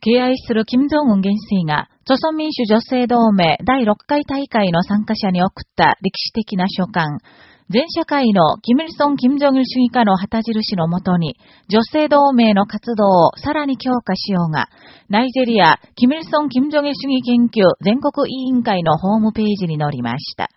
敬愛する金正恩元帥が、朝鮮民主女性同盟第6回大会の参加者に送った歴史的な書簡、全社会のキム・イルソン・キム・ジョギル主義家の旗印のもとに、女性同盟の活動をさらに強化しようが、ナイジェリア、キム・イルソン・キム・ジョギル主義研究全国委員会のホームページに載りました。